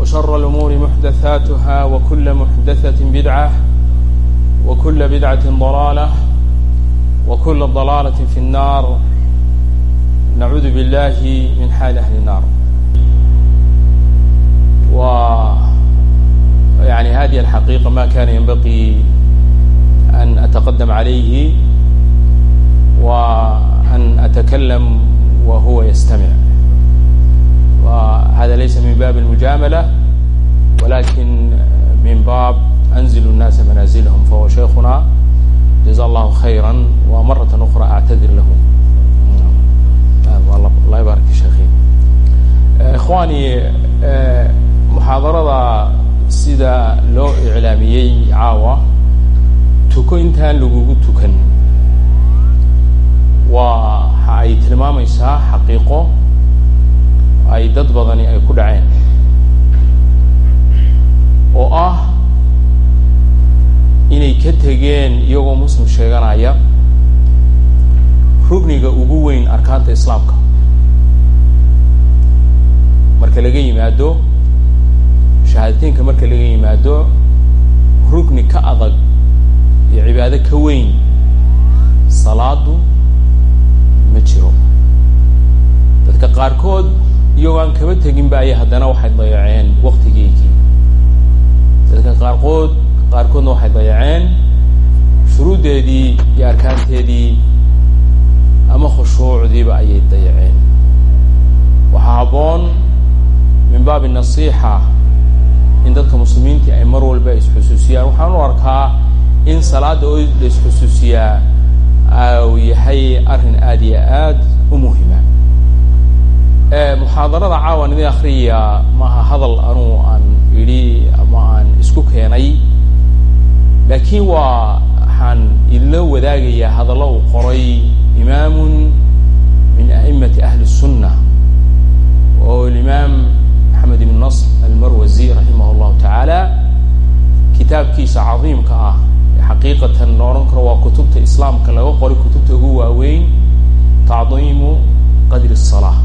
وشر الأمور محدثاتها وكل محدثة بدعة وكل بدعة ضلالة وكل ضلالة في النار نعوذ بالله من حال أهل النار و يعني هذه الحقيقة ما كان ينبغي أن أتقدم عليه وأن أتكلم وهو يستمع وهذا ليس من باب المجاملة ولكن من باب أنزل الناس منازلهم فهو شيخنا جزا الله خيرا ومرة أخرى أعتذر له الله يبارك في شيخي إخواني محاضرada sida loo iclaamiyey caawa tuko intaan lagugu tukan waxa ay tilmaamaysaa xaqiiqo ay dad badani ay ku dhaceen. Oo ah inay ka tegeen iyagoo muslim sheeganaya rugniga ugu weyn arkaanta islaamka. Marka laga yimaado shahaadateynka marka laga yimaado rugni ka adag iyo cibaado ka weyn salaadu ma jiro. Dadka qaarkood iyagoo aan kaba teginba ayay haddana waxay dayaceen waktigeygii dadka qaarkood qaarkoodna waxay dayaceen shuruuddeedii iyo arkaanteedii ama khushuucdiiba ayay dayaceen. Waxaa habboon min baabi nasiixa in dadka muslimiintii ay mar walba isxusuusiyaan. Waxaan u arkaa in salaada oo la isxusuusiyaa uu yahay arrin aada iyo aad u muhima muxaadarada caawan idin akriya maaha hadal anuu aan idhi ama aan isku keenay laakiin waa waxaan idinla wadaagayaa hadallo uu qoray imaamun min a'imati ahli الsunna oo imaam maxamed ibn nasr almarwazi raximah اllahu tacaala kitaabkiisa cadiimka ah xaqiiqatan la odhan karo waa kutubta islaamka laga qoray kutubta ugu waaweyn tacdiimu qadri الsalaa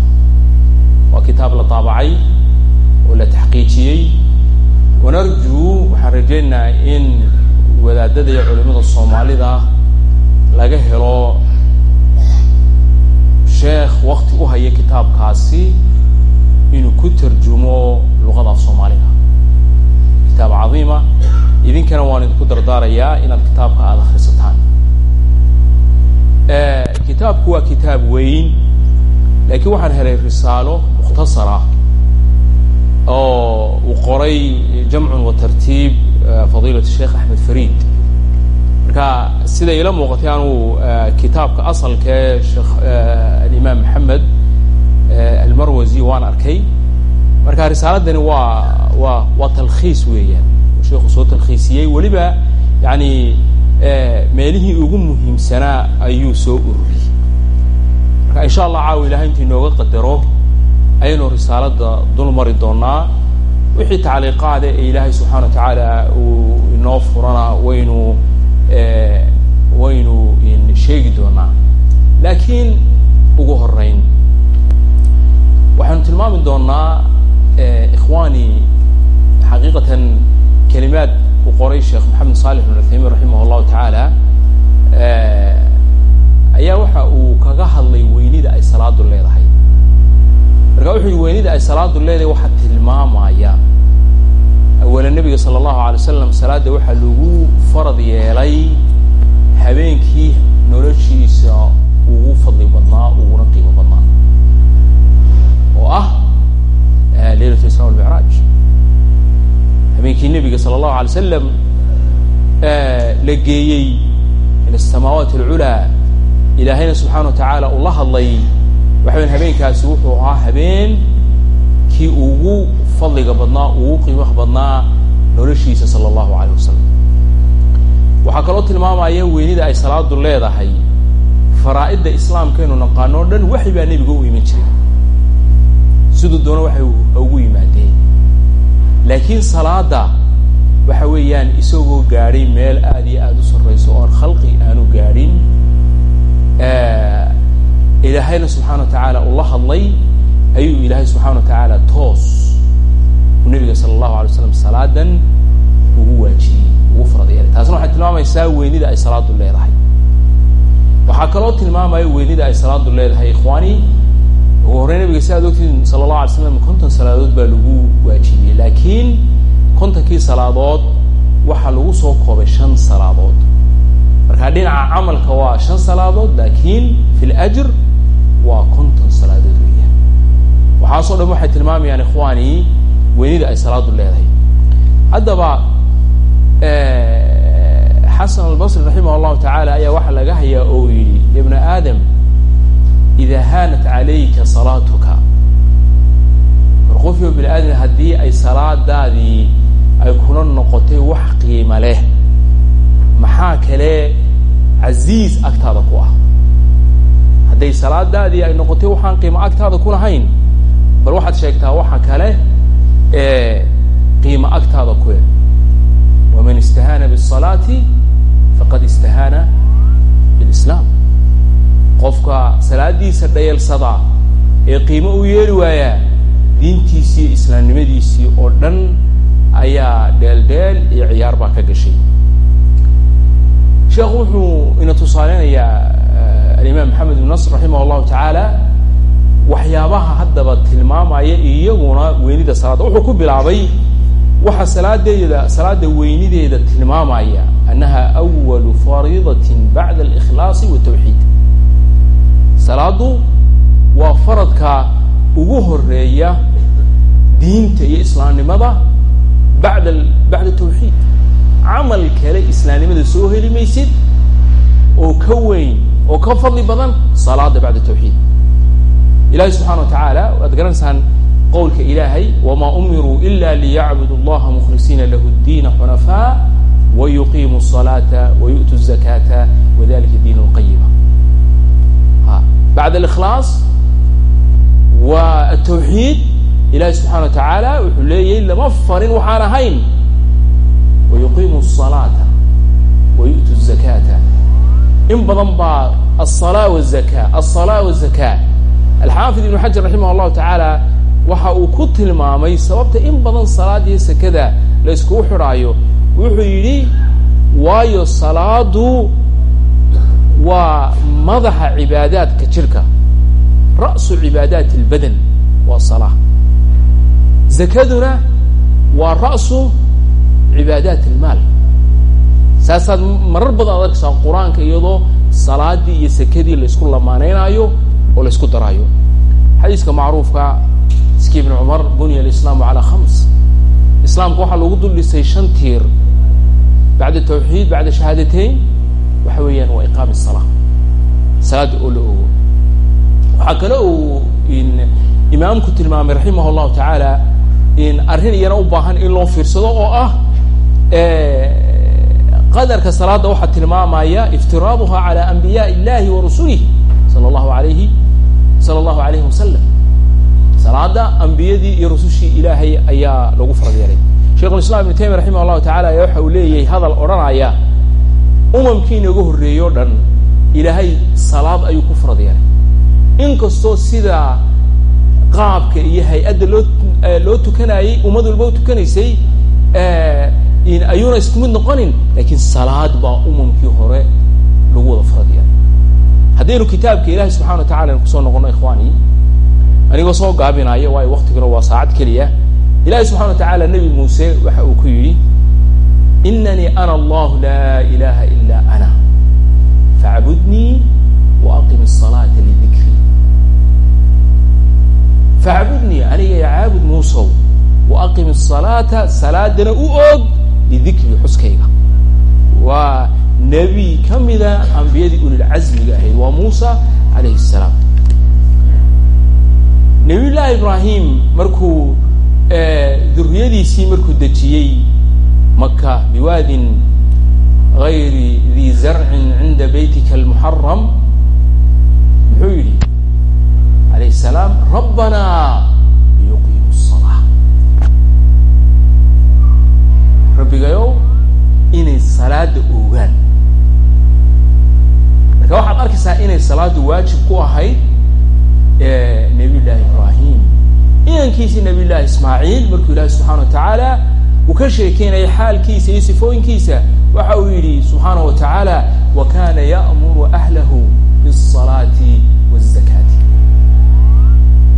waa kitaab la daabacay oo la taxqiijiyey. Wanarjuu waxaan rajaynayaa in wadaadada iyo culimada soomaalida laga helo sheekh wakti u haya kitaabkaasi inuu ku tarjumo luqada soomaalida. Kitaab cadiima idinkana waan idinku dardaarayaa inaad kitaabka aada akhrisataan. Kitaabku waa kitaab weyn laakiin waxaan helay risaalo mukhtasara oo uu qoray jamcun wa tartiib fadiilat sheekh axmed farid marka sida ila muuqatay anuu kitaabka asalkee sheekh alimaam maxamed almarwazi waan arkay. Marka risaaladani waa waa waa talkhiis weeyaan. Sheekhu soo talkhiisiyey. Weliba yani meelihii ugu muhiimsanaa ayuu soo ururiyey marka insha allah caawa ilahay intu inooga qadaro ayaynu risaalada dul mari doonaa. Wixii tacliiqaade ee ilaahay subxana wa tacaala uu inoo furana waynu waynu sheegi doonaa. Laakiin ugu horeyn waxaanu tilmaami doonaa ikhwani xaqiiqatan kelimaad uu qoray sheekh maxamed salix ibn uthaymin raximah llahu tacaala ayaa waxa uu kaga hadlay weynida ay salaadu leedahay. Marka wuxuu yihi weynida ay salaadu leedahay waxaa tilmaamaya. Awala nebiga sala allahu alay wasalam salaadda waxaa lagu farad yeelay habeenkii noloshiisa ugu fadli badnaa uguna qiimo badnaa. Oo ah leylat isra walmicraaj habeenkii nebiga sala allahu alay wasalam la geeyey ila asamaawaat alculaa ilaahayna subxaana wa tacaala uu la hadlay waxa weyan habeenkaasi wuxuu ahaa habeen kii ugu fadliga badnaa ugu qiimaha badnaa noloshiisa sala allahu aleyh wasalam waxaa kaloo tilmaamaya weynida ay salaadu leedahay faraa-idda islaamkaynu naqaano o dhan waxy baa nebiga u iman jiray. Siduu doona waxay ugu yimaadeen. Laakiin salaada waxa weeyaan isagoo gaadhay meel aada iyo aada u sarrayso oon khalqi aanu gaadhin ilaahayna subxaana wa tacaala uu la hadlay ayuu ilaahay subxaana wa tacaala toos uu nabiga sala allahu alay slam salaadan ugu waajiyey ugu farad yeelay taasna waxay tilmaamaysaa weynida ay salaadu leedahay. Waxaa kaloo tilmaamaya weynida ay salaadu leedahay ikhwaani ugu horey nabiga si aad ogtiin sala allahu alay slam konton salaadood baa lagu waajibiyey laakiin kontonkii salaadood waxaa lagu soo koobay shan salaadood markaa dhinaca camalka waa shan salaadood laakiin fi ljr waa konton salaadood weeyaan waxaasoo dhan waxay tilmaamayaan ikhwaani weynida ay salaadu leedahay. Haddaba xasan albasri raximah allahu tacaala ayaa waxaa laga hayaa oo yidhi ibna aadam ida haanat calayka salaatuka. War qofyo bini aadam haddii ay salaadaadii ay kuna noqotay wax qiimo leh maxaa kale casiiz agtaada ku ah hadday salaadaadii ay noqotay waxaan qiimo agtaada ku lahayn bal waxaad sheegtaa waxa kale ee qiimo agtaada ku eh waman istahaana bisalaati faqad istahaana bilislaam qofka salaadiisa dhayalsada ee qiimo u yeeli waayaa diintiisii islaamnimadiisii oo dhan ayaa dheel dheel iyo ciyaar baa ka gashay sheekhu wuxuu ina tusaaleynayaa alimaam maxamed ibn nasr raximah allahu tacaala waxyaabaha haddaba tilmaamaya iyaguna weynida salaadda wuxuu ku bilaabay waxaa salaadeeda salaada weynideeda tilmaamaya annaha awalu fariidatin bacda alikhlaasi watawxiid salaadu waa faradka ugu horreeya diinta iyo islaamnimada bacda bacda tawxiid camal kale islaamnimada soo heli maysid oo ka weyn oo ka fadli badan salaada bacda tawxiid ilahi subxana wa tacaala waad garanaysaan qowlka ilaahay wamaa umiruu ila liyacbudu allaha mukhlisiina lahu diina xunafaa wayuqiimu الصalaata wayu'tu الzakata wadalika diin اlqayima ha bacd اlikhlaas wa atawxiid ilahi subxana wa tacaala wuxuu leeyahy lama farin waxaan ahayn wayuqiimu الصalaata wayu'tu الzakata in badan baa aلصalaa wالzaka aلصalaa wالzaka alxaafid ibn xajar raximah allahu tacaala waxa uu ku tilmaamay sababta in badan salaadiyo sekada la iskugu xidhaayo wuxuu yidhi waayo salaadu waa madaxa cibaadaadka jirka ra'su cibaadaat اlbadan waa salaa zakaduna waa ra'su cibaadaat اlmaal saasaad marar badan ad arkaysaa qur'aanka iyadoo salaadii iyo sekadii la isku lamaanaynaayo oo la isku daraayo. Xadiiska macruufka iski ibn cumar bunya alislaamu calaa khams. Islaamka waxaa lagu dul dhisay shan tiir. Bacda tawxiid bacda shahaadateyn waxa weeyaan waa iqaami salaa salaada oo la ogo. Waxaa kale uu imaamku tilmaamay raximah allahu tacaala in arrin iyana u baahan in loo fiirsado oo ah qadarka salaada waxaa tilmaamaya iftiraaduha cala anbiyaء illahi wa rusulih sala allahu alayhi sala allahu alayhi wasalam salaada ambiyadii iyo rusushii ilaahay ayaa lagu farad yeelay. Sheikhulislam ibnu taymiya raximah allahu tacala ayaa waxa uu leeyahay hadal odhanaya umamkii inooga horreeyey o dhan ilaahay salaad ayuu ku farad yeelay. Inkastoo sida qaabka iyo hay'adda loo loo tukanayey ummad walba u tukanaysay ayuuna isku mid noqonin laakiin salaad baa umamkii hore lagu wada faradiya haddaynu kitaabka ilaahay subxana wa tacala aynu ku soo noqono ikhwaani anigoo soo gaabinaayo waayo waktiguna waa saacad keliya. Ilahay subxaana wa tacaala nebi muuse waxa uu ku yidhi inanii ana allahu laa ilaha ila ana facbudnii wa aqim asalaata lidikri facbudnii aniga yacaabud muusow waaqim asalaata salaadana u og lidikri xuskayga. Waa nebi kamida ambiyadii ulilcazmiga ahayd waa muusa calayhi salaam. Nabiyullahi ibraahim markuu eh, duriyadiisii markuu dejiyey maka biwaadin gayri di zarcin cinda beytika almuxaram muxuu yidhi alayh salaam rabbanaa rabbigayow inay salaada oogaan. Marka waxaad arkaysaa inay salaadu waajib ku ahayd nabiy llaahi ibraahim. Inankiisii nabiy llahi ismaaciil markuu ilaahi subxaana wa tacaala uu ka sheekeynaya xaalkiisa iyo sifooyinkiisa waxa uu yidhi subxaana wa tacaala wa kana ya'muru ahlahu bisalaati wazakaati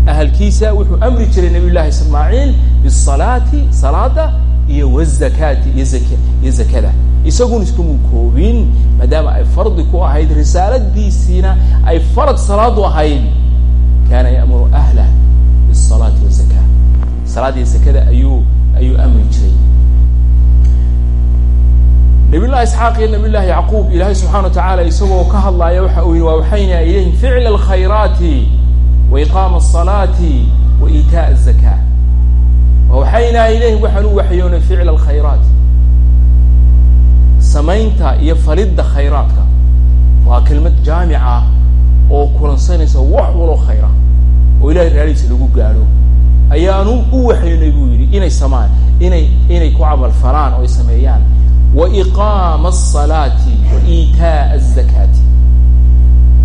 ahalkiisa wuxuu amri jiray nabiy llahi ismaaciil bisalaati salaada iyo wazakaati iyo iyo zakada. Isagun iskamu koobin maadaama ay fardi ku ahayd risaaladiisiina ay farad salaadu ahayd kana yamuru ahlah bisalaati wazaka salaadiiyo zakada ayuu ayuu amri jiray. Nabiyllahi isxaaq iyo nabiy yacquub ilaahay subxana wa tacaala isagoo ka hadlaaya waxa uu yihi waa waxayna ilayhim ficla alkhayraati waiqaama asalaati wa iitaء azakaa waxayna ilaahi waxaan u waxyoonay ficl alkhayraat samaynta iyo falidda khayraadka waa kelmad jaamica oo kulansanaysa wax walo khayra oo ilahay raalihiisa lagu gaadho ayaanu u waxyoonay buu yidhi inay samaan inay inay ku camal falaan oo ay sameeyaan wa iqaama asalaati wa iitaa azakaati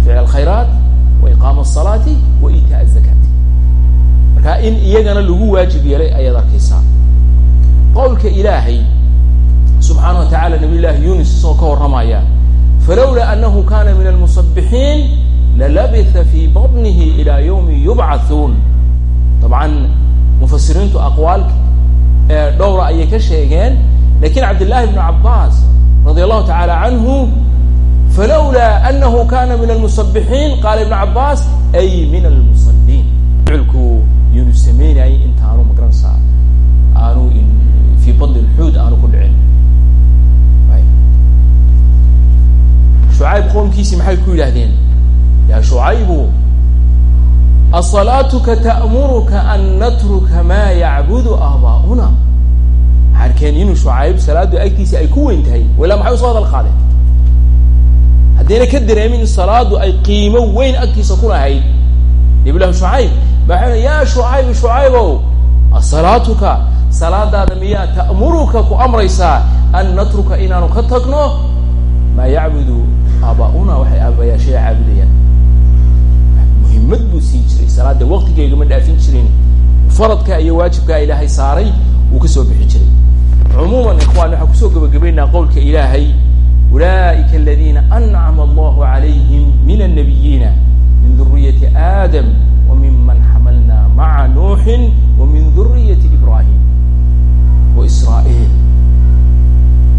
ficl alkhayraat wa iqaama asalaati wa iitaa azakaat marka in iyagana lagu waajib yeelay ayaad arkaysaa. Qowlka ilaahay subxaana wa tacala nabiy llahi yunis isagoo ka warramaya falawla anahu kana min almusabixiin lalabitha fi baطnihi ila ywmi yubcathuun dabcan mufasiriintu aqwaal dhowra ayay ka sheegeen laakiin cabdillahi bnu cabaas radi allahu tacaala canhu falawla anahu kana min almusabixiin qaala ibnu cabaas ay min almusaliin ficilku yunu sameynayay intaanu ma garanaysaa aanu fi badni lxuud aanu ku dhicin. Shucayb qoomkiisii maxay ku yidhahdeen ya shucaybu asalaatuka ta'muruka an natruka ma yacbudu aabaa'una arkeen inuu shucayb salaadu agtiisa ay ku weyn tahay. Walaa maxay u soo hadal qaadeen? Haddayna ka dareemin in salaadu ay qiimo weyn agtiisa ku lahayd. Nabi llahi shucayb maxay ya shucayb shucaybow asalaatuka salaadaada miyaa ta'muruka ku amraysaa an natruka inaanu ka tagno? Maa yacbudu aaba'una waxay aabayaashaya caabudayaan. Muhimmad buu siin jiray. Salaada waqtigeega ma dhaafin jirin. Faradka iyo waajibka ilaahay saaray wuu ka soo bixi jiray. Cumuuman ikhwan waxaan ku soo gabagabaynaa qowlka ilaahay. Ulaa'ika aladiina ancama allahu calayhim min annabiyiina min duriyati aadam wa miman xamalna maca nuuxin wa min duriyati ibrahim wa israa'iil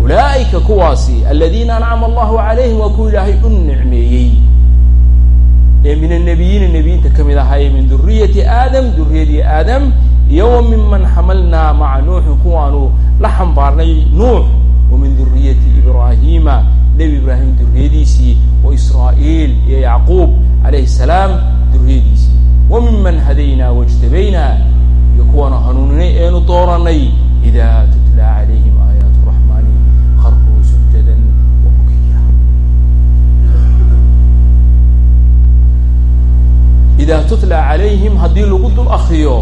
ulaa'ika kuwaasi aladiina ancama allahu calayhim waa kuwa ilaahay u nicmeeyey ee min annabiyiina nebiyiinta ka mid ahaa ee min duriyati aadam duriyadii aadam iyo wa miman xamalnaa maca nuuxin kuwaanu la xambaarnay nuux wa min duriyati ibraahiima nebi ibraahim duriyadiisii wa israa'iil iyo yacquub calayhi salaam duriyadiisii wa miman hadaynaa wajtabaynaa iyo kuwaanu hanuuninay eenu dooranay ida tutla calayhim aayaat raxmaani qaruu sujadan wa bukiya ida tutla calayhim haddii lagu dul akriyo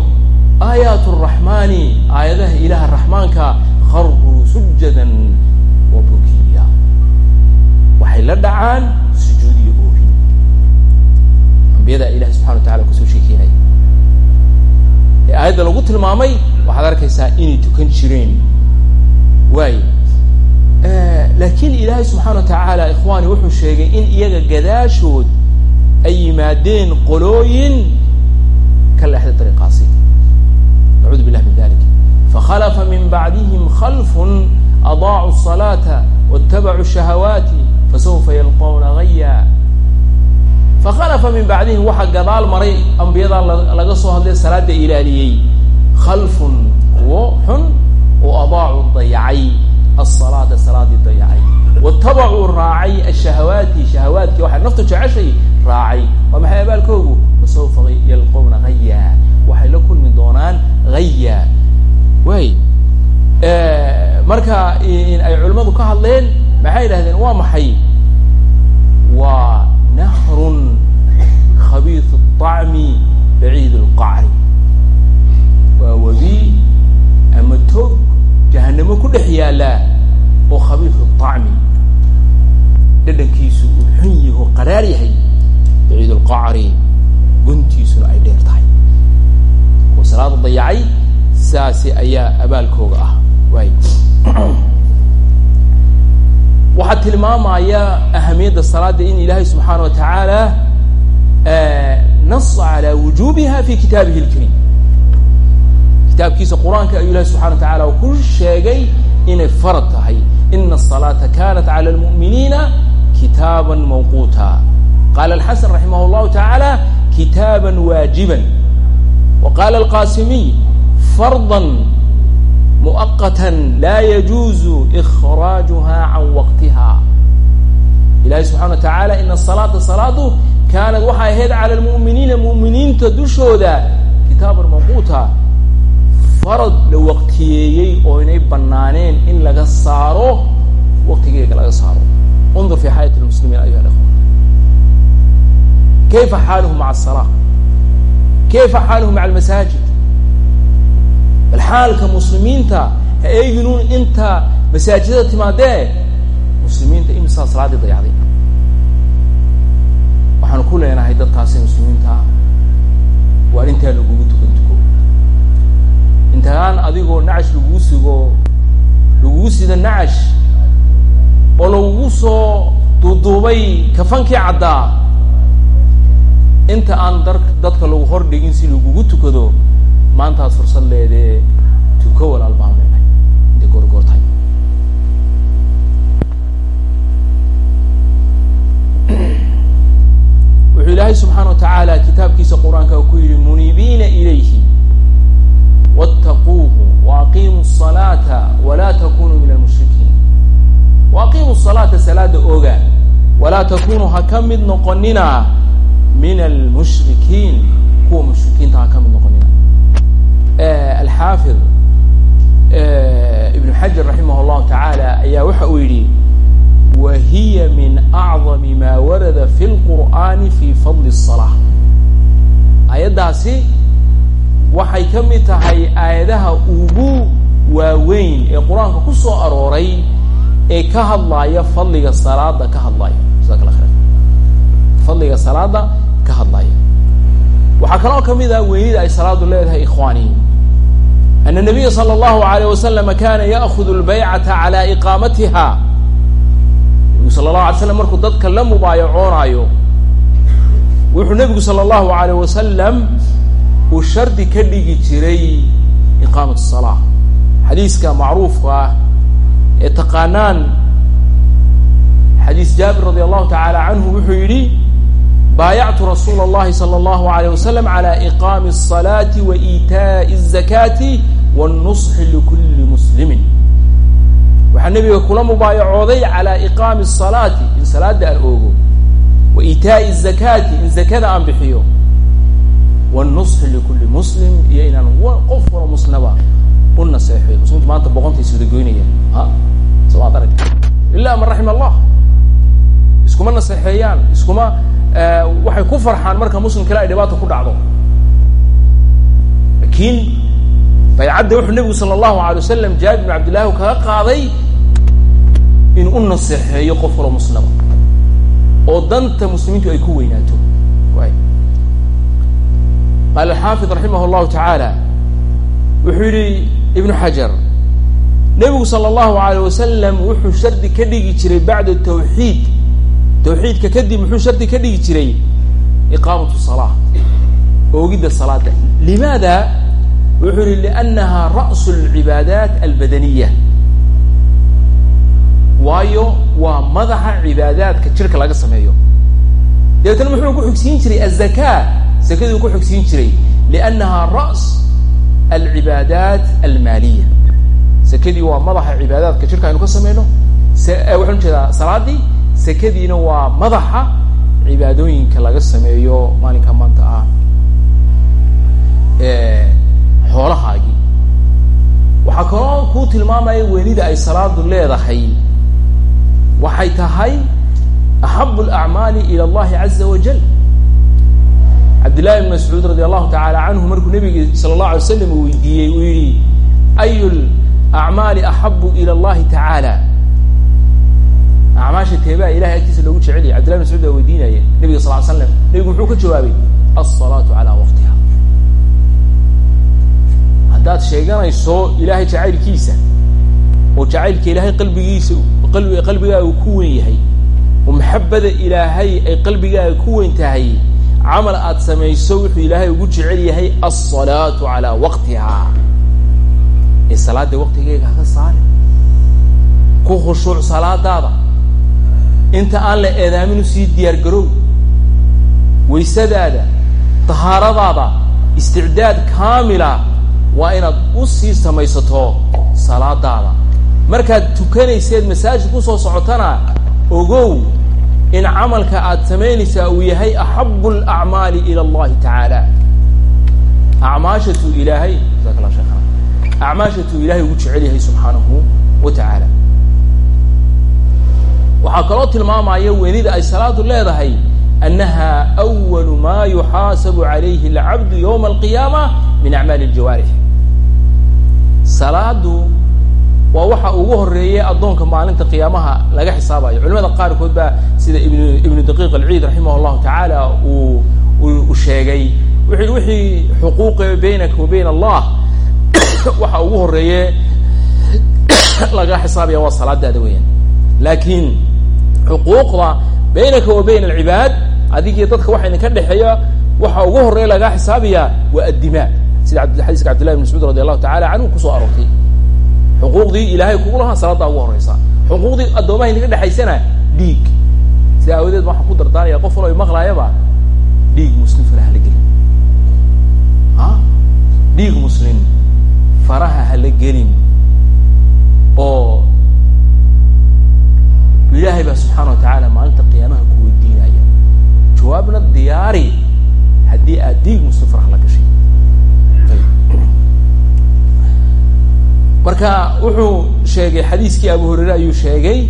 aayaat raxmaani aayadaha ilaha raxmaanka qaruu sujadan wa waxay la dhacaan ambiyada ilahi subxana wa tacala kusoo sheekeynaya ee aayadda lagu tilmaamay waxaad arkaysaa inay tukan jireen waayo laakiin ilaahay subxaana wa tacaala ikhwaani wuxuu sheegay in iyaga gadaashood ay yimaadeen qolooyin ka leexday dariiqaasi nacuudu billah min dalik fakhalafa min bacdihim khalfun adaacu الصalaata wاtabacuu shahawaati fasawfa yalqawna gaya fakhalafa min bacdihim waxaa gadaal maray ambiyadaa laga soo hadlay salaada ilaaliyey khalfun kuwo xun oo adaacu dayacay asalaata salaadii dayacay watabacuu raacay ashahawaati shahawaadki waxay naftu jeceshay raacay waa maxay abaalkoogu fasawfa yalqawna haya waxay la kulmi doonaan haya way marka ay culimmadu ka hadleen maxay yidhahdeen waa maxay waa nahrun khabiis الطacmi baciid اlqacri waa webi ama tog jahanamo ku dhex yaala oo khabiis الطacmi dhadhankiisu uu xun yaho qaraar yahay baciid اlqacri guntiisuna ay dheer tahay oo salaada dayacay saasi ayaa abaalkooga ah waay waxaa tilmaamaya ahamiyadda salaada in ilaahay subxaana wa tacaala nas calى wujubiha fi kitaabihi اlkariim kitaabkiisa qur-aanka ayuu ilahi subxana wa tacala ku sheegay inay farad tahay ina الصalaata kanat calى اlmu'miniina kitaaba mawquuta qala alxasan raximah اllahu taعaalى kitaaba waajiba wa qala alqasimiy farda muؤaqata la yajuuzu إkraajuha can waqtiha ilahi subxana wa taعala ina الصalaata salaadu kaanad waxay ahayd cala lmu'miniina mu'miniinta dushooda kitaaban mawquuta farad la waqtiyeeyey oo inay banaaneen in laga saaro waqtigeega laga saaro. Undur fi xaayat lmuslimiin ayuha ikhwan kayfa xaaluhu maca asalaa kayfa xaaluhu maca almasaajid bal xaalka muslimiinta ha eeginuun inta masaajidada timaadee muslimiinta imisaa salaadii dayacday waxaanu ku leenahay dadkaasi muslimiinta waa intaa lagugu tukan tuko intaan adigoo nacash lagugu sigo lagugu sida nacash oo lagugu soo duuduubay kafankii caddaa inta aan dar dadka lagu hor dhigin si lagugu tukado maantaad fursad leedee tuko walaal baan leenahay intay goorgoor tahay wuxuu ilaahay subxaana wa tacaala kitaabkiisa qur-aanka ku yihi muniibiina ilayhi wاtaquuhu waaqiimuu الصalaata walaa takunuu min almushrikiin waaqiimuu salaata salaada oga walaa takunuu ha ka mid noqonina min almushrikiin kuwa mushrikiinta ha ka mid noqonina alxaafid ibnu xajar raximah اllahu tacaala ayaa waxa uu yidhi wa hiya min acdami ma warada fi lqur'ani fi fadli الصalaa ayaddaasi waxay ka mid tahay aayadaha ugu waaweyn ee qur-aanka ku soo arooray ee ka hadlaaya fadliga salaada ka hadlaya jasak la khayr fadliga salaada ka hadlaya waxaa kaloo ka mid ah weynida ay salaadu leedahay ikhwaani ana nabiya sala allahu alayh wasalama kana ya'hudu lbaycata cala iqaamatiha nabigu sala allahu alay slam markuu dadka la mubaayacoonaayo wuxuu nabigu sala allahu alayh wasalam uu shardi ka dhigi jiray iqaamat salaa xadiiska macruufka ah ee taqaanaan xadiis jaabir radi allahu tacaala canhu wuxuu yidhi baayactu rasuula اllahi salى اllahu alayh wasalam cala iqaami الصalaati wa iitaaءi الzakaati wاnusxi likuli muslimin waxaa nebiga kula mubaayacooday calaa iqaami asalaati in salaada aan oogo wa iitaa'i azakaati in zakada aan bixiyo wanushi likulli muslim iyo inaan qof walo musnaba u naseexeyo muslimtu maanta boqonta is wadagoynayaan ha? Soo arag ila man raxima allah. Iskuma naseexeeyaan iskuma eh, waxay ku farxaan marka muslim kale ay dhibaata ku dhacdo. Lakiin baycadda wuxuu nebigu sala allahu alay wasalam jaabir bin cabdillahi kaga qaaday in u naseexeeyo qof walo muslima oo danta muslimiintu ay ku weynaato. Way qaala alxaafid raximah llahu tacaala wuxuu yihi ibnu xajar nebigu sala allahu alayh wasalam wuxuu shardi ka dhigi jiray bacda tawxiid. Tawxiidka kadib muxuu shardi ka dhigi jiray iqaamatu salaa oogidda salaada limaada wuxuu yihi liannaha ra'su alcibaadaat albadaniya waayo waa madaxa cibaadaadka jirka laga sameeyo. Dabeetna muxuu ku xigsiin jiray azaka zakaduu ku xigsiin jiray liannaha ra's alcibaadaat almaaliya sakadii waa madaxa cibaadaadka jirka aynu ka sameyno waxaan u jeedaa salaadii? Sakadiina waa madaxa cibaadooyinka laga sameeyo maalinka maanta ah xoolahaagii. Waxaa kaloo kuu tilmaamaya wenida ay salaadu leedahay. Waxay tahay axabu alacmaali ila allahi caza wajal cabdillahi ibn mascuud radi allahu tacaala canhu markuu nabigi sala allahu alay slam uu weydiiyey uu yihi ayu lacmaali axabu ila allahi tacaala acmaasha teebaa ilahay agtiisa loogu jecel yahy cbdillahi ibn mascuud baa weydiinaya nabiga sal l slam nabigu muxuu ka jawaabay alsalaatu calaa waqtiha haddaad sheeganayso ilahay jacaylkiisa oo jacaylka ilaahay qalbigiisa qalbi qalbigaaga ku wen yahay oo maxabada ilaahay ay qalbigaaga ku weyn tahay camal aad samayso wuxuu ilaahay ugu jecel yahay alsalaatu calaa waqtiha. Ee salaada waqtigeega haka saari ku khushuuc salaadaada. Inta aan la eedaamin u sii diyaar garow. Waysadaada tahaaradaada isticdaad kaamila waa inaad u sii samaysato salaadaada. Markaad tukanayseed masaajid ku soo socotana ogow in camalka aad samaynaysaa uu yahay axabu alacmaali ila allahi tacaala. Acmaashatuu ilaahay jasak allah sheekana acmaashatuu ilaahay ugu jecel yahay subxaanahu wa tacaala. Waxaa kaloo tilmaamaya wenida ay salaadu leedahay annaha awalu ma yuxaasabu calayhi alcabdu yowma alqiyaama min acmaali aljawaarix salaadu waa waxa ugu horeeye addoonka maalinta qiyaamaha laga xisaabayo. Culimada qaarkood baa sida ibn ibnu daqiiq alciid raximah llahu tacaala uu u sheegay. Wuxu wixii xuquuqa baynaka wa bayn allah waxa ugu horeeye laga xisaabaya waa salaadaada weeyaan. Laakiin xuquuqda baynaka wa bayna alcibaad adigii dadka waxa idinka dhexeeya waxa ugu horreeya lagaa xisaabaya waa addimaa sida xadiiska cabdillahi bn mascuud radi allahu tacala canhu ku soo aroortay. Xuquuqdii ilaahay kugu lahaa salaaddaa ugu horeysa. Xuquuqdii addoomaha idinka dhexaysana dhiig. Sida aawadeed waxaan ku dardaaraya qof walo maqlaayaba dhiig muslim faraha hala gelin. Dhiig muslim faraha hala gelin. Oo ilaahay baa subxaana wa tacaala maalinta qiyaamaha ku weydiinaya. Jawaabna diyaari. Haddii aad dhiig muslim faraha la gashay marka wuxuu sheegay xadiiskii abu hureyre ayuu sheegay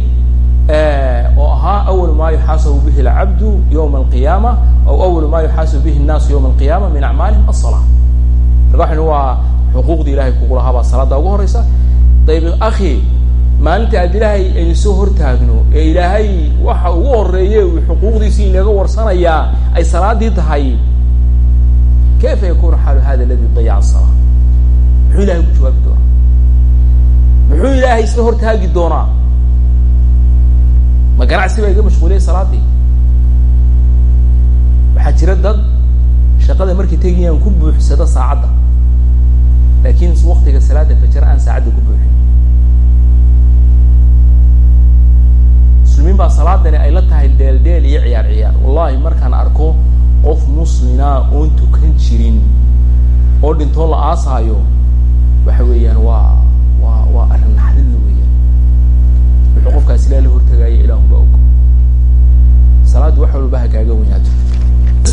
oo ahaa awal ma yuxaasabu bihi alcabdu yowma alqiyaama aw awal ma yuxaasabu bihi الnaasu yowma alqiyama min acmaalihim aلsalaa marka waxan waa xuquuqdii ilahay kugu lahaa baa salaada ugu horeysa dayb akhi maalinta aad ilaahay aynu soo hortaagno ee ilaahay waxa ugu horeeye uu xuquuqdiisii inaga warsanayaa ay salaadii tahay kayfa yakunu xaalu hada aladi dayaca الsalaa muxuu ilahay ku jawaabi doonaa muxuu ilaahay isla hortaagi doonaa? Ma ganacsi baa iga mashquuliyay salaadii? Waxaa jira dad shaqada markay tegayaan ku buuxsada saacadda. Laakiin waktiga salaada fajara aan saacadda ku buuxin. Muslimiin baa salaadani ay la tahay dheel dheel iyo ciyaar ciyaar. Wallahi markaan arko qof muslina oon tukan jirin oo dhintoo la aasaayo waxa weeyaan waa waa waa arrin naxdinla weeyaan wuxuu qofkaas ilaa la hortagaaya ilaahunba og salaaddu wax walba ha kaaga weynaato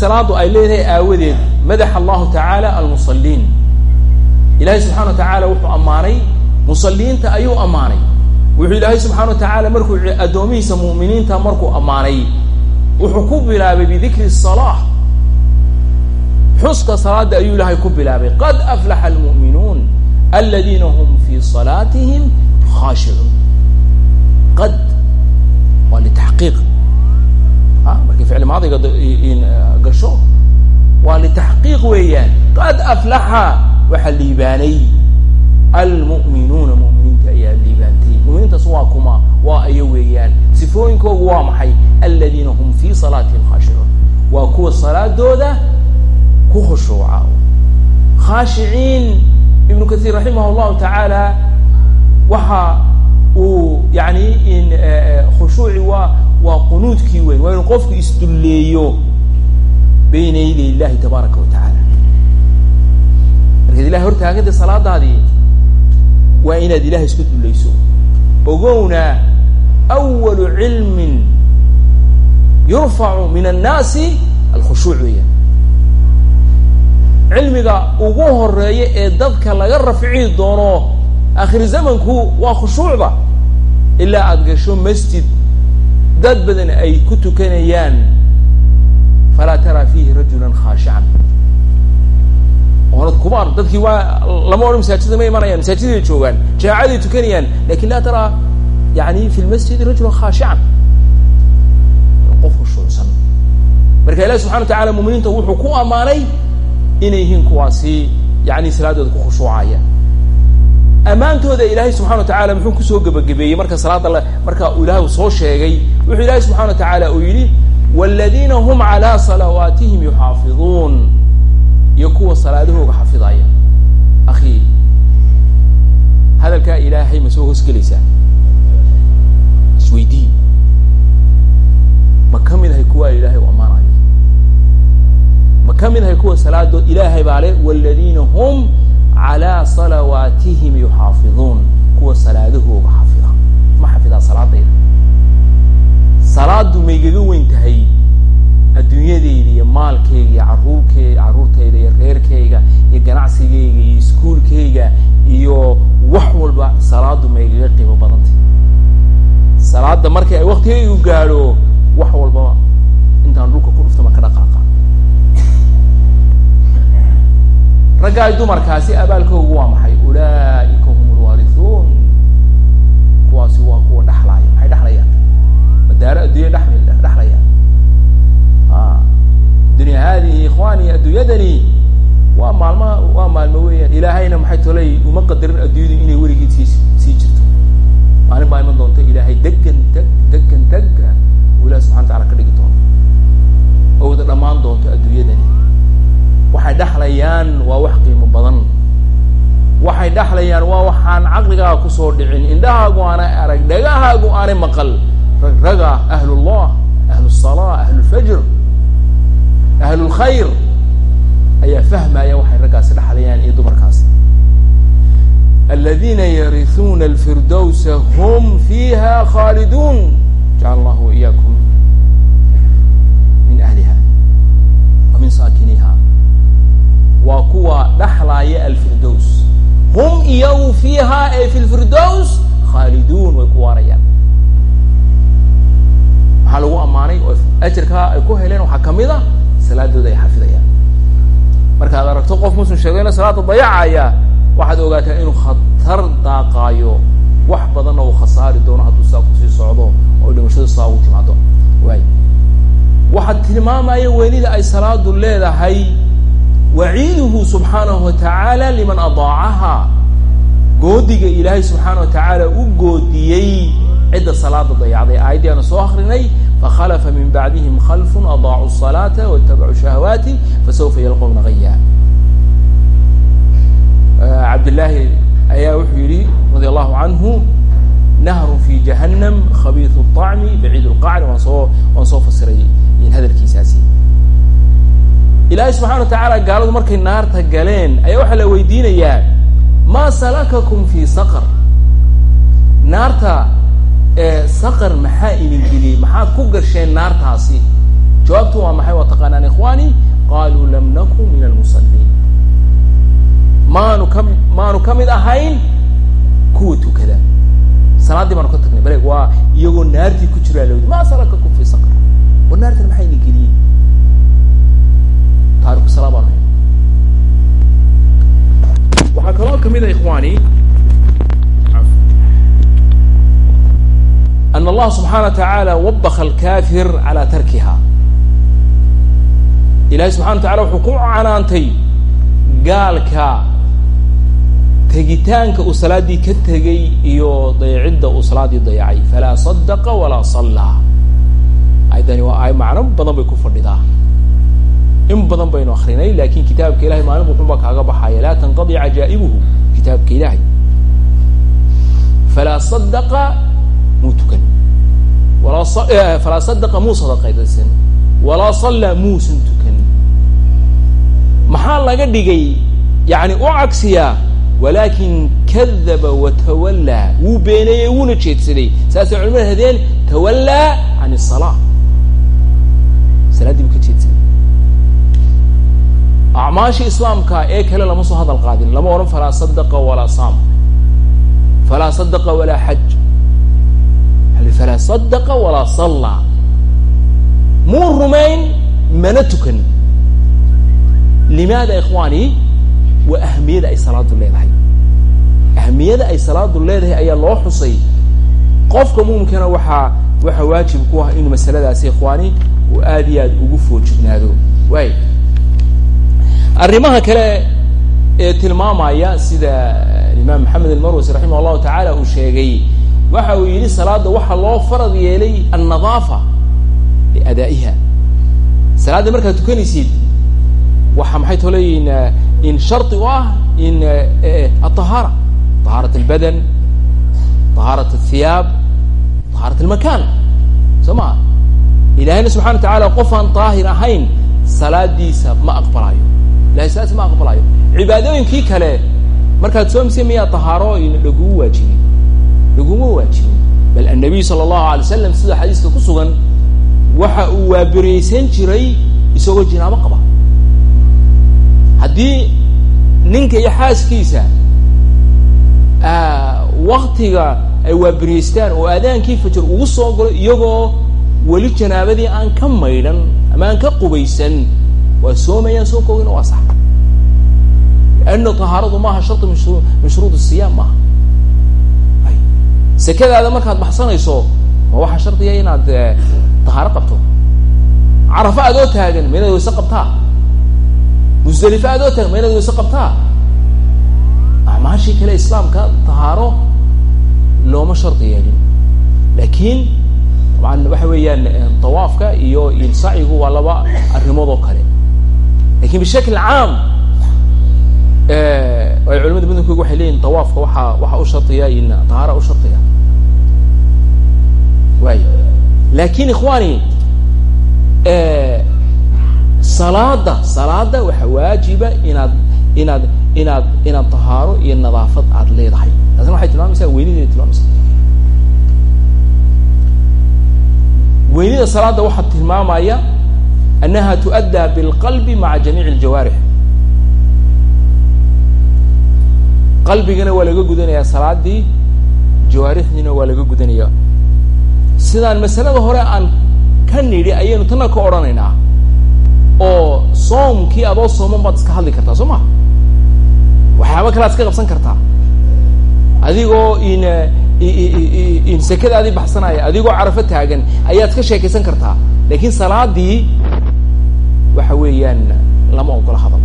salaadu ay leedahay aawadeed madaxa allahu tacaala almusaliin ilahay subxana wa tacaala wuxuu ammaanay musaliinta ayuu ammaanay. Wuxuu ilaahay subxana wa tacaala markuu addoomihiisa mu'miniinta markuu ammaanay wuxuu ku bilaabay bidikri الsalaa xuska salaada ayuu ilaahay ku bilaabay. Qad aflaxa almu'minuun aladiina hum fi salaatihim khaashicuun qad waa litaxqiiq a markii ficli maadiga gasho waa litaxqiiq weeyaan qad aflaxa waxaa liibaanay almu'minuuna mu'miniinta ayaa liibaantay mu'miniintaas waa kuma waa ayo weeyaan sifooyinkoogu waa maxay aladiina hum fi salaatihim khaashicuun waa ibnu kahiir raximah llahu tacaala waxa uu yani in khushuuci waa waa qunuudkii weyn waa inuu qofku isdulleeyo bayna yaday illahi tabaaraka wa tacaala markaad ilahay hortaaganta salaadaadii waa inaad ilahay isku dulleyso. Ogowna awalu cilmin yurfacu min annaasi alkhushuuc weeyaan cilmiga ugu horreeya ee dadka laga rafci doono akhir zamanku waa khushuucda ilaa aada gasho masjid dad badan ay ku tukanayaan falaa taraa fiihi rajulan khaashican oonad kuma ar dadkii waa lama odhan masaajida ma imanayaan masaajiday joogaan jamaacaday tukanayaan laakiin laa taraa yani fi lmasjidi rajulan khaashican qof khushuucsan. Marka ilahi subxana wa tacala muminiinta wuxuu ku ammaanay inay yihiin kuwaasi yani salaadooda kukhushuucaya ammaantooda ilaahay subxana wa tacaala muxuu ku soo gebagabeeyey marka salaada la marka ilaahu soo sheegay wuxuu ilaahay subxana wa tacaala uu yidhi wladiina hum calaa salawaatihim yuxaafiduun. Iyo kuwa salaadahooga xafidaya. Akhi hadalkaa ilaahay ma soo hosgelaysaa? Isweydii ma ka mid ahay kuwaa ilaahay ma ka mid ahay kuwa salaadoo ilaahay baa le waladiina hum calaa salawaatihim yuxaafiظuun kuwa salaadahooga xafida. Ma xafidaa salaadayda salaadu maygaga weyn tahay adduunyadayda iyo maalkayga iyo caruurkey carruurtayda iyo reerkayga iyo ganacsigayga iyo iskuulkayga iyo wax walba salaadu maygaga qiimo badantay salaada markii ay waktigaygu gaadho wax walbaba intaan dhulka ku dhuftama ka dhaqaaqa. Raggaa dumarkaasi abaalkoogu waa maxay? Ula'ika hum lwarithuun kuwaasi waa kuwa dhaxlaaya maxay dhaxlayaan? Madaaro addunya dhexmi dhexlayaan a dunya haadihi ikhwani adduunyadani waa maalma waa maalmo weeyaan. Ilaahayna maxay tolay? Uma qadarin adduunyadu inay weligeed sii sii jirto. Maalin baa iman doonta ilaahay degan teg degan tegga uu ilahi subxana wa tacala ka dhigi doono oo wada dhammaan doonto adduunyadani waxay dhaxlayaan waa wax qiimo badan. Waxay dhaxlayaan waa waxaan caqligaaga ku soo dhicin. Indhahaagu aanay arag dhagahaagu aanay maqal. Rag raga ahlullah ahlu salaa ahlulfajr ahlulkhayr ayaa fahmaya waxay raggaasi dhaxlayaan iyo dumarkaasi aladiina yarisuuna alfirdowsa hum fiiha khaaliduun. Jacala allahu iyaakum min ahliha wa min saakiniha waa kuwa dhaxlaaya alfirdows hum iyagu fiiha ee fi lfirdows khaaliduun way ku waarayaan. Maxaa lagu ammaanay oo ajarkaa ay ku heleen waxaa ka mid a salaadooda ay xafidayaan. Markaad aragto qof muslim sheegayna salaada dayacaya waxaad ogaataa inuu khatar daaqaayo. Wax badanna uu khasaari doono hadduu saa ku sii socdo oo dhimashadu saa ugu timaado. Waay waxaad tilmaamaya weynida ay salaadu leedahay waciiduhu subxaanahu watacaala liman adaacahaa goodiga ilaahay subxaana watacaala u goodiyey cidda salaada dayacday. Aayaddii aanu soo akrinay fakhalafa min bacdihim khalfun adaacuu salaata watabacuu shahawaati fasawfa yalqowna gaya cabdillaahi ayaa wuxuu yidhi radia allahu canhu nahrun fi jahanam khabiiu acmi baciid lqacni waan soo waan soo fasiray hadalkiisaasi ilaahay subxana wa tacaala gaaladu markay naarta galeen ayaa waxaa la weydiinayaa maa salakakum fi saqr naarta saqar maxaa idin geliyey maxaad ku gasheen naartaasi? Jawaabtu waa maxay waa taqaanaan ikhwani qaluu lam nakun min almusaliin maanu ka maanu ka mid ahayn kuwa tukada. Salaaddii baanu ka tagnay bale waa iyagoo naartii ku jiraa la weydi maa salakakum fi saqr war naartan maxaa idin geliyey taariku salaa baanu hay waxaa kaloo ka mid a ikhwani an allah subxaana wa tacaala wabaka alkafir calaa tarkiha. Ilahay subxana wa tacala wuxuu ku canaantay gaalka tegitaanka uu salaaddii ka tegay iyo dayacidda uu salaaddii dayacay. Falaa sadaqa walaa sallaa ayaddani waa ay macno badan bay ku fadhidaa in badan baynu akrinay laakiin kitaabka ilahay maalin wuxuunba kaaga baxaya. Laa tanqadi cajaa'ibuhu kitaabka ilahay falaa sadaqa muu tukan. Walaa falaa sadaqa muu sadaqaysan. Walaa sallaa muusan tukan. Maxaa laga dhigay? Yani u cagsiyaa walakin kadaba watawallaa wuu beeneeyey wuuna jeedsaday. Saasay culamada hadeen tawallaa can الsalaa salaaddii buu ka jeedsaday acmaasha islaamka ee kale lama soo hadal qaadin lama odhan falaa sadaqa walaa saam falaa sadaqa walaa xaj falaa sadaqa walaa sallaa muu rumayn mana tukan. Limaada ikhwaani waa ahamiyada ay salaadu leedahay. Ahamiyada ay salaadu leedahay ayaa loo xusay. Qofka muumkana waxaa waxaa waajib ku ah inuu masaladaasi ikhwaani uu aad iyo aad ugu foojignaado. Waay arrimaha kale ee tilmaamaya sida imaam maxamed almarwasi raximah allahu tacaala uu sheegay waxa uu yidhi salaada waxaa loo farad yeelay annadaafa liadaa'iha salaadda markaad tukanaysid waxaa maxay too leeyihin in shardi u ah in aطahaara طahaarat اlbadan طahaarat الhiyaab طahaarat اlmakan soo maa ilahayna subxana wa tacala qof aan daahir ahayn salaadiisa ma aqbalayo ilahay salaadiisa ma aqbalayo cibaadooyinkii kale markaad soomaysa miyaa tahaaro laguma waajibin laguma waajibin bal annabiy sala allahu alay slam sida xadiiska ku sugan waxa uu waabereysan jiray isagoo jinaabo qaba haddii ninka iyo xaaskiisa waktiga ay waabereystaan oo aadaankii fajar ugu soo galo iyagoo weli janaabadii aan ka maydhan ama aan ka qubaysan waa soomayaan soonkoogina waa sax. lianna tahaaradu maaha shardi min shuru min shuruud siyaam maaha ay sekadaada markaad baxsanayso ma waxaa shardiya inaad tahaaro qabto carafa adoo taagan ma inaad wayse qabtaa musdalife adoo taagan ma inaad wayse qabtaa acmaashii kale islaamka tahaaro looma shardi yeelin laakiin taban waxa weeyaan tawaafka iyo sacyigu waa laba arrimood oo kale laakiin bishakl caam ay culamada badankooga waxay leeyihiin tawaafka waxaa waxaa u shardiya in tahaara u shardiya waay laakiin ikhwani salaada salaada waxaa waajiba inaad inaad inaad inaad tahaaro iyo nadaafad aad leedahay. Taasna waxay tilmaamaysaa weynideeda tilmaamaysa weynida salaada waxaa tilmaamaya annaha tu'addaa bilqalbi maca jamiic aljawaarix qalbigana waa laga gudanayaa salaadii jawaarixdiina waa laga gudanaya sidaan masalada hore aan ka nidhi ayaynu tana ka odhanaynaa oo soomkii adoo sooman baad iska hadli kartaa soo ma? Waxyaaba kale ad iska qabsan kartaa. Adigoo in in sekadaadii baxsanaya adigoo carafo taagan ayaad ka sheekaysan kartaa. Lakin salaadii waxa weeyaan lama ogola hadal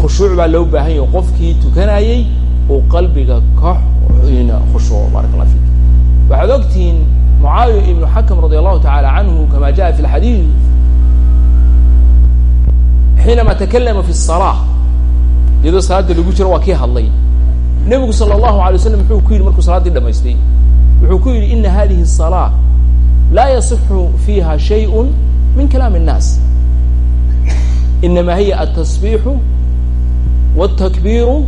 khushuuc baa loo baahan yaho qofkii tukanayay uu qalbiga ka khushuuco barak allah fik waxaad ogtihiin mucaawiya ibnu xakam radi allahu taala canhu kama jaa fi lxadiid xiinama takalama fi الsalaa iyadoo salaada lagu jiro waa kii hadlay nebigu sala allahu alay waslam muxuu ku yidhi markuu salaaddii dhamaystay wuxuu ku yidhi ina hadihi الsalaa laa yasixu fiiha shayء min kalaam الnaas inama hiya aلtasbixu wالtakbiru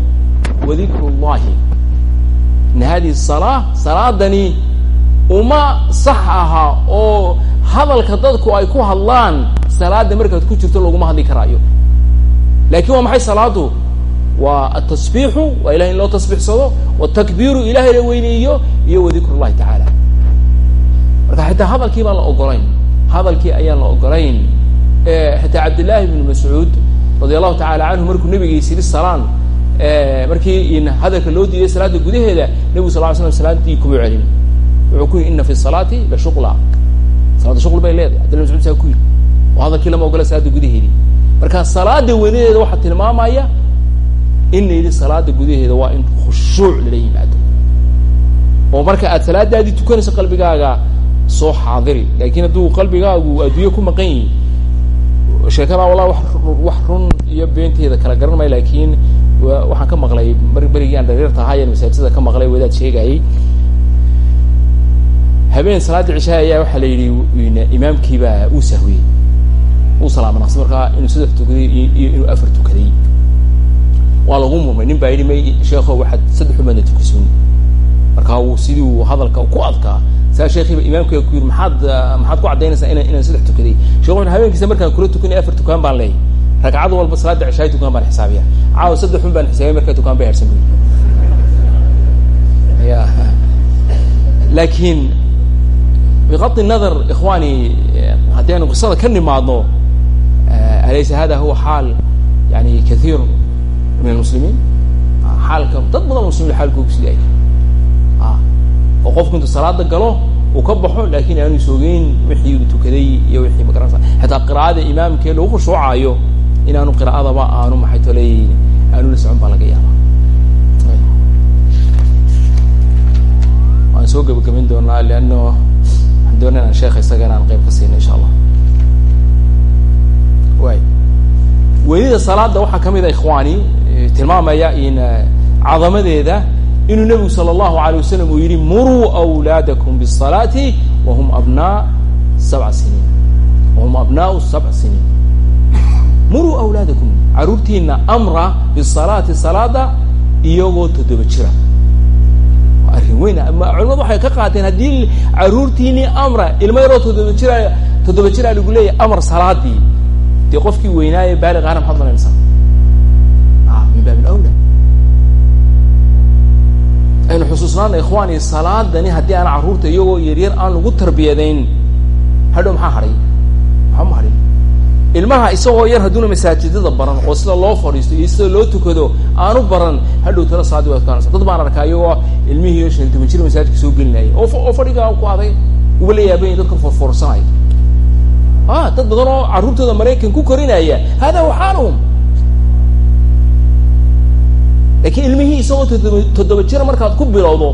wadikr اllahi ina hadihi الsalaa salaadani uma sax aha oo hadalka dadku ay ku hadlaan salaada markaad ku jirto laguma hadli karaayo lakin waa maxay salaadu waa atasbixu waa ilahay in loo tasbixsado wtakbiru ilahay la weyneeyo iyo wadikr llahi tacaala marka xitaa hadalkii baan la ogolayn hadalkii ayaan la ogolayn xitaa cabdillahi bn mascuud radi allahu taala canhu markuu nabigiis yidhi salaan markii in hadalka loo diiday salaada gudaheeda nebigu sal ly slam salaadii kuma celin. Wuxuu ku yidhi ina fi salaati la shuqla. Salaada shuql bay leedahay. Cabdillah mascud saa ku yidhi oo hadalkii lama ogola salaada gudaheedii. Marka salaada weynadeeda waxaa tilmaamaya in la yidhi salaada gudaheeda waa in khushuuc lala yimaado. Oo marka aad salaadaadii tukanayso qalbigaaga soo xaadiri. Lakin hadduu qalbigaagu adduunye ku maqan yihi sheekada wallahi wax run iyo beenteeda kala garan maayo laakiin waxaan ka maqlay berigii aan dhareerta ahaayeen masaajidada ka maqlay wadaad sheegayay habeen salaadii cishaha ayaa waxaa la yidhi imaamkiibaa uu sahwiyey. Uu salaama naqsi markaa inuu saddex tukaday iyo inuu afar tukaday waa lagu murmay nin baa yidhi may sheekho waxaad saddex umadna tukasoon markaa uu uu hadalka ku adkaa saa sheekhiiba imaamkiga ku yidhi maxaad maxaad ku caddaynaysaa ina inaan saddex tukaday sheekh wuxu habeenkiisa markaan kula tukanay afar tukaan baan leeyahy ragcad walba salaada cishaay tukaan baan xisaabiya caawa saddex un baan xisaabiyay markaa tukaan bay harsan buyi ya laakiin bigadi nadar ikhwani haddii aynu qisada ka nimaadno alaysa hada huwa xaal yani kathiir min almuslimiin. Xaalka dad badan muslimiin xaalkoogu sidaay oo qofku intuu salaada galo uu ka baxo laakin aanu soogeyn wixii uu tukaday iyo wixii magaranaysa xitaa qira'ada imaamkee lagu khushuucayo inaanu qira'adaba aanu maxay toley aanu la socon baa laga yaaba waan soo gebagabayn doonaa leano waxaan doona inaan sheekha isaga inaan qayb ka siina insha allah. Way weynida salaada waxaa ka mid a ikhwani tilmaamaya in cadamadeeda inuu nebigu sala allahu alayh wasalam uu yihi muruu awlaadakum bisalaati wahum abnaa sabca siniin. Wahum abnaau sabc siniin. Muruu awlaadakum caruurtiina amra bisalaati salaada iyagoo toddoba jira. Waa arrin weyn culimadu waxay ka qaateen haddii caruurtiinii amra ilmo yaroo toddoba jira toddoba jiraa lagu leeyahy amar salaadii. Dee qofkii weynaaye baaligaana maxaad malaynaysaa min baab lawla aynu xusuusnaana ikhwani salaadani haddii aan carruurta iyagoo yaryar aan lagu tarbiyadayn hadhow maxaa hadhay maxaa ma hadhin ilmaha isagoo yar hadduuna masaajidada baran oo sida loo fadhiisto iyo sida loo tukado aanu baran hadhow tala salaadii waa tukanaysa dad baan arkaa iyagoo ilmihii iyo shan toban jir masaajidka soo gelinaya oo fadhigaa ku aday uba la yaabanya dadka forforsanaya a dad badan oo carruurtooda maraykan ku korinaya hada waxaanuhum laakiin ilmihii isagoo toddoba jira markaad ku bilowdo.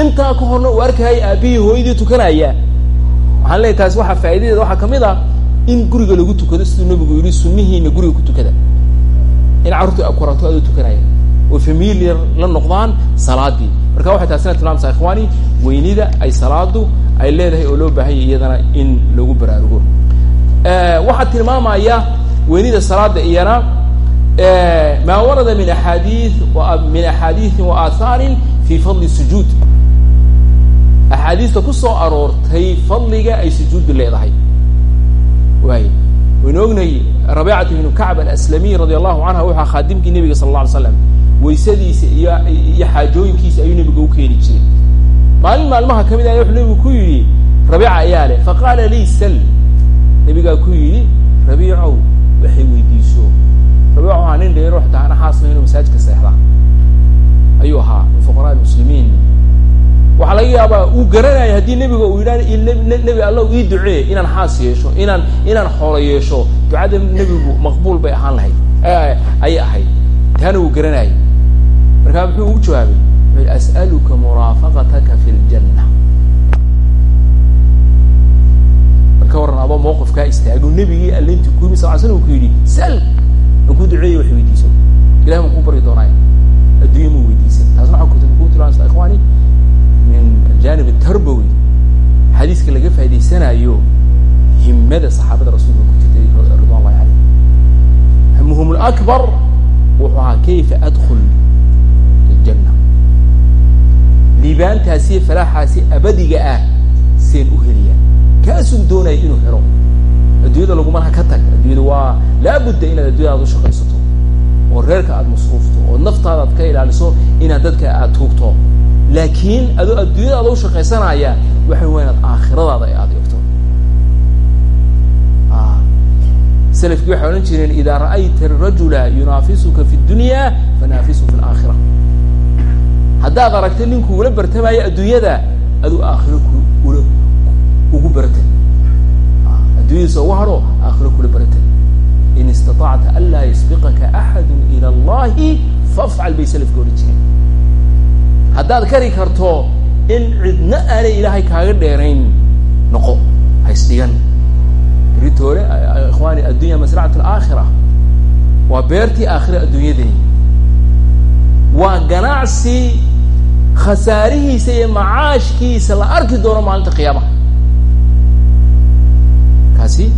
Intaa ka horna uu arkaya aabihii hooyadii tukanaya. Waxaan leeyahy taasi waxaa faa'idadeeda waxaa ka mid ah in guriga lagu tukado siduu nabigu yihi sunnihiina guriga ku tukada. In carruurta korato adoo tukanaya. Oo familiar la noqdaan salaadii. Marka waxay taasina tilmaamsaa ikhwani weynida ay salaadu ay leedahay oo loo baahan yahy iyadana in lagu baraarugo. Waxaa tilmaamaya weynida salaada iyana ma warada min axaadii min axaadiiثi wa aahaarin fi fadli sujuud axaadiista ku soo aroortay fadliga ay sujuuddu leedahay. Waay waynu ognahay rabicat ibnu kacb alaslamiy radi allahu canha waxaa khaadimkii nebiga sala alla alay slam waysadiisa iyo iyo xaajooyinkiisa ayuu nebiga ukeeni jiray. Maalin maalmaha ka mid ah wuxuu nebigu ku yidhi rabiica ayaa leh. Faqaala lii sal nebigaa ku yidhi rabiicow waxay weydiiso rabiic ahaa nin dheero xataa ana xaasna inuu masaajidka seexda ayuu ahaa min fuqaraa muslimiin. Waxaa laga yaabaa uu garanaya haddii nebiga uu yidhah nebi alla ii ducee inaan xaas yeesho inaan inaan xoolo yeesho ducada nebigu maqbuul bay ahaan lahayd. Ayay ahayd. Taana wuu garanayay. Markaa muxuu ugu jawaabay wuxu yhi as'aluka muraafaqataka fi ljanna marka waran adoo mawqifkaa istaago nebigii allintii ku yimi sal slam u ku yidhi sal an ku duceeye wax weydiiso ilahi maan kuu baryi doonaayo adduunya ma weydiisan taasna waxaa kut ku tilmaamsa ikhwani min aljanib atarbawi xadiiska laga faa'idaysanayo himada saxaabada rasuulka ku jirtay ridwan llahi caleyh hamuhum lakbar wuxuu ahaa kayfa adkul aljanna liibaantaasi falaaxaasi abadiga ah seen u heliyaa kaasuu doonaya inuu helo adduunyada lagumalaha ka tag adduunyada waa laabudda inaad addunyada aad u shaqaysato oo reerka aada masruufto oo naftaada ad ka ilaaliso inaad dadka aad tuugto. Laakiin adoo adduunyada ada u shaqaysanaya waxay waa inaad aakhiradaada ay aada eegto. Selafkii waxay odhan jireen idaa ra'ayta arajula yunaafisuka fi dunya fanaafisu fi laakhira haddaad aragta ninkuu ula bartamaayo adduunyada aduu aakhiro ku ula ugu baratan adduunyadiisa ugu hadho aakhiro kula baratan in istaطacta an laa yasbiqaka axadu ila allahi fafcal bay selafka odhan jireen haddaad kari karto in cidna aanay ilaahay kaaga dheerayn noqo ha isdhigan. Ritoole ikhwan dunya masracat alaakhira waa beertii aakhira adduunyadani waa ganacsi khasaarihiisa iyo macaashkiisa la arki doono maalinta qiyaamaha kaasi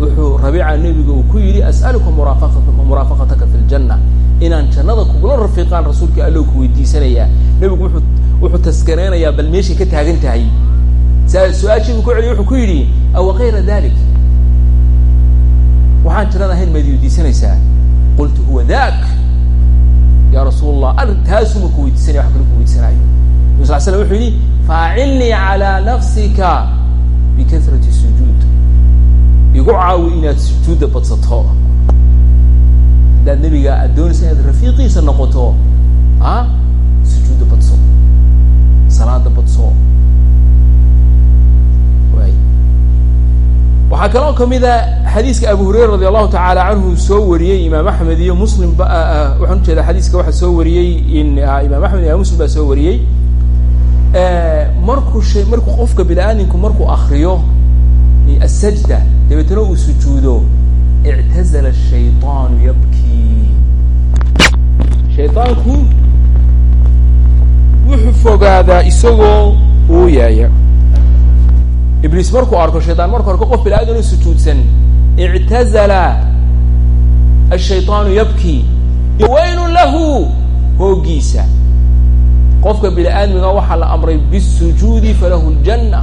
wuxuu rabiica nebiga uu ku yidhi as'aluka muraafaqa muraafaqataka fi ljanna inaan jannada kugula rafiiqaan rasuulka allow ku weydiisanayaa. Nebigu wuxuu wuxuu taskareynayaa bal meeshay ka taagan tahay. Su'aashiibu ku celiy wuxuu ku yidhi awa kayra dalik waxaan jannada ahayn maad weydiisanaysaa. Qultu huwa dak ya rasuul allah arrintaasuma ku weydiisanaya wax kale ku weydiisanayo nabi sal slam wuxuu yidhi faacilnii calaa nafsika bikasrati sujuud igu caawi inaad sujuudda badsato haddaad nebiga aad doonaysa inaad rafiiqiisa noqoto a sujuudda badso salaada badso waxaa kaloo ka mid a xadiiska abu hurayra radi allahu tacaala canhu soo wariyey imaam axmed iyo muslim ba waxaan ujeeda xadiiska waxaa soo wariyey imaam axmed imaam muslim baa soo wariyey markuu shay markuu qofka bini aadamku markuu akriyo asajda dabeetana uu sujuudo ictazala shayطaanu yabkii shayطaanku wuxuu fogaadaa isagoo uu yaaya ibliis markuu arko shayطaan markuu arko qof bini aadam sujuudsan ictazala ashayطaanu yabkii waynu lahu hoogiisa qofka bini aadmiga waxaa la amray bisujuudi falahu ljanna.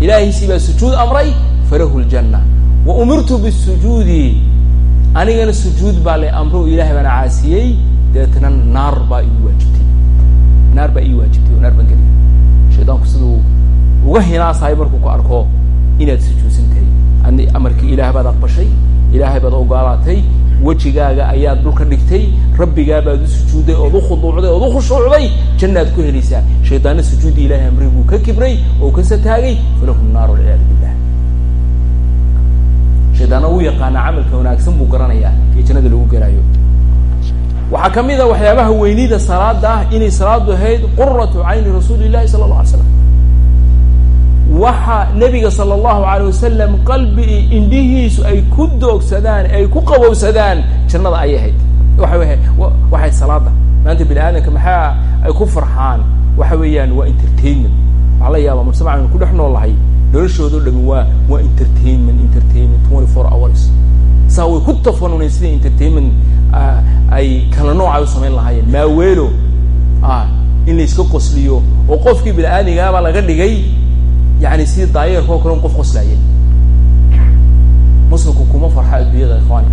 Ilaahiisii baa sujuud amray falahu ljanna. Wa umirtu bisujuudi anigana sujuud baa la amro ilahay baana caasiyey dabeetna naar baa igu waajibtay. Naar baa ii waajibtay oo naar baan geliya shaydaanku siduu uga hinaasahay markuu ku arko inaad sujuudsan tahay. Amarkii ilaah baad aqbashay ilaahay baad ogaalaatay wejigaaga ayaad dhulka dhigtay. Rabbigaa baad u sujuuday ood u khuduucday ood u khushuucday. Jannaad ku helaysaa. Shaydaanna sujuudi ilahay amri buu ka kibray oo ka sataagay. Falahu naar walciyaadu billah. Shaydaanna wuu yaqaanaa camalka wanaagsan buu garanayaa ee jannada lagu gelaayo waxaa ka mid a waxyaabaha weynida salaada ah inay salaadu ahayd quratu cayni rasuuli llahi sala allah alay slam waxa nebiga sala allahu alayh wasalam qalbi indhihiisu ay ku doogsadaan ay ku qabowsadaan jannada ayay ahayd. Waxa waxay salaada maanta bini aadamka maxaa ay ku farxaan? Waxa weeyaan waa entertainment. Waxaa la yaaba mujtamac aynu ku dhex noolahay noloshoodo dhami waa waa entertainment entertainment twenty four hours. Saa way ku tafanunayn sida entertainment ay kala nooca u samayn lahaayeen. Maaweelo ah in layska qosliyo oo qofkii bini aadmigaabaa laga dhigay yani sidii daayeerka oo kale un qof qoslaayay muslimku kuma farxa adduunyada ikhwani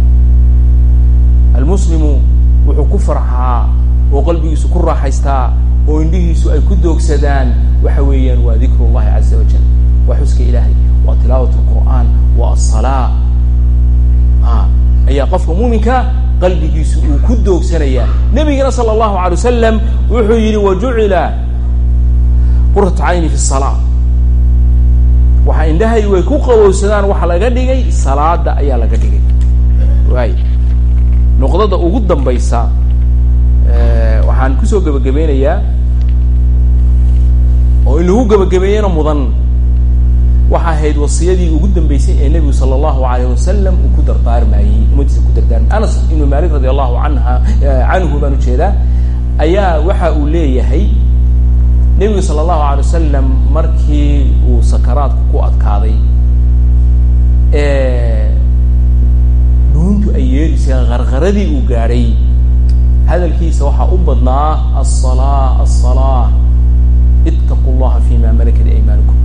almuslimu wuxuu ku farxaa oo qalbigiisu ku raaxaystaa oo indhihiisu ay ku doogsadaan waxa weeyaan waa dikru llahi caza wajal waa xuska ilaahay waa tilaawat lqur'aan waa asalaa ayaa qofka muuminka qalbigiisu uu ku doogsanayaa nebigana sala allahu alay wasalam wuxuu yihi wajucila qurat cayni fi salaa waxa indhahay way ku qabowsadaan waxa laga dhigay salaada ayaa laga dhigay. Waay nuqdada ugu dambaysa waxaan ku soo gebagabeynayaa oo in lagu gebagabeeyana mudan waxa ahayd wasiyadii ugu dambeysay ee nebigu sala allahu alayh wasalam uu ku dardaarmayey ummadiisa ku dardaarmay. Anas ibnu malik radi allahu anha canhu baan u jeedaa ayaa waxa uu leeyahay nebigu sala allahu alay wasalam markii uu sakaraadku ku adkaaday dhuuntu ay yeedhisay qarqaradii uu gaadhay hadalkiisa waxaa u badnaa asalaa asalaa ittaqu llaha fima malakat aymanukum.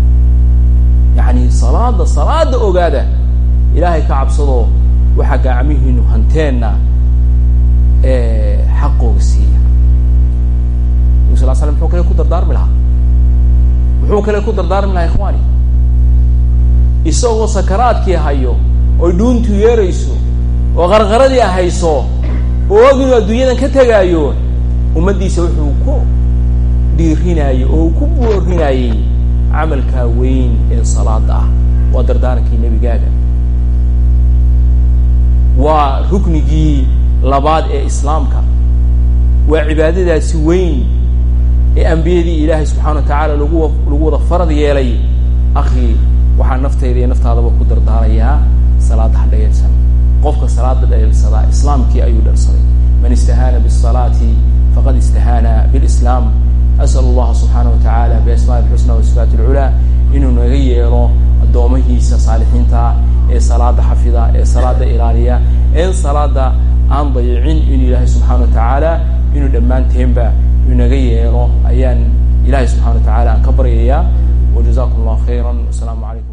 Yacni salaada salaada ogaada ilaahay ka cabsadoo waxaa gacmihiinu hanteenna xaqooga siiya sal slam muxuu kale ku dardaarmi lahaa. Muxuu kale ku dardaarmi lahaa ikhwaani. Isagoo sakaraadkii hayo oy dhuuntu yeerayso oo qarqaradii hayso oo og adduunyadan ka tegaayo ummaddiisa wuxuu ku dhiirinayey oo uu ku boorinaayey camalkaa weyn ee salaada ah. Waa dardaarankii nebigaaga. Waa ruknigii labaad ee islaamka. Waa cibaadadaasi weyn ee ambiyadii ilaahay subxana wa tacaala lagu lagu wada farad yeelay akhi waxaa naftayda iyo naftaadaba ku dardaarayaa salaada ha dhayalsan qofka salaada dhayalsadaa islaamkii ayuu dhalsaday man istahaana bisalaati faqad istahaana bilislaam. Asal allaha subxaana wa tacaala biasmaai lxusna wa sifaat alculaa inuu naga yeelo addoomahiisa saalixiinta ee salaada xafida ee salaada ilaaliya ee salaada aan dayicin in ilaahay subxaana wa tacaala inuu dhammaanteenba inaga yeelo ayaan ilahay subxana wa tacala aan ka baryayaa. Wajazakum allah khayra wasalaamu calaykum